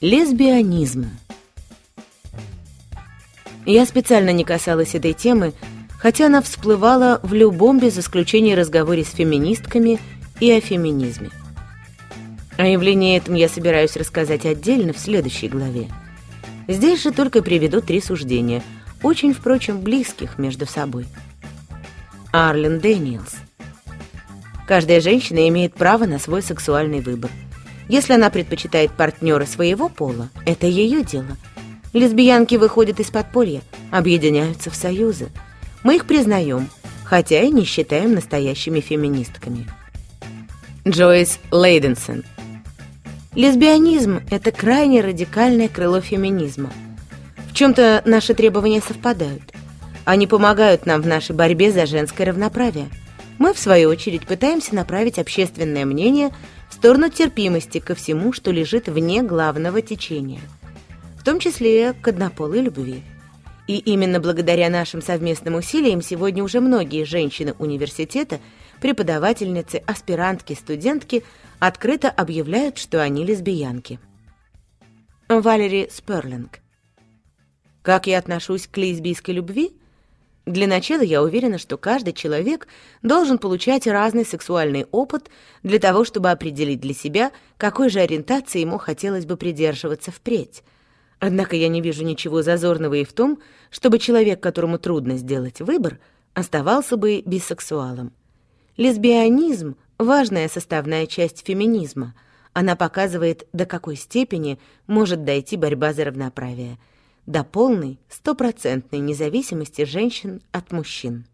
Лесбионизм. Я специально не касалась этой темы, хотя она всплывала в любом без исключения разговоре с феминистками и о феминизме. О явлении этом я собираюсь рассказать отдельно в следующей главе. Здесь же только приведу три суждения, очень, впрочем, близких между собой. Арлен Дэниелс. Каждая женщина имеет право на свой сексуальный выбор. Если она предпочитает партнера своего пола, это ее дело. Лесбиянки выходят из подполья, объединяются в союзы. Мы их признаем, хотя и не считаем настоящими феминистками. Джойс Лейденсон – Лесбионизм – это крайне радикальное крыло феминизма. В чем-то наши требования совпадают. Они помогают нам в нашей борьбе за женское равноправие. Мы, в свою очередь, пытаемся направить общественное мнение в сторону терпимости ко всему, что лежит вне главного течения, в том числе к однополой любви. И именно благодаря нашим совместным усилиям сегодня уже многие женщины университета, преподавательницы, аспирантки, студентки – открыто объявляют, что они лесбиянки. Валери Сперлинг. Как я отношусь к лесбийской любви? Для начала я уверена, что каждый человек должен получать разный сексуальный опыт для того, чтобы определить для себя, какой же ориентации ему хотелось бы придерживаться впредь. Однако я не вижу ничего зазорного и в том, чтобы человек, которому трудно сделать выбор, оставался бы бисексуалом. Лесбионизм важная составная часть феминизма. Она показывает, до какой степени может дойти борьба за равноправие. До полной, стопроцентной независимости женщин от мужчин.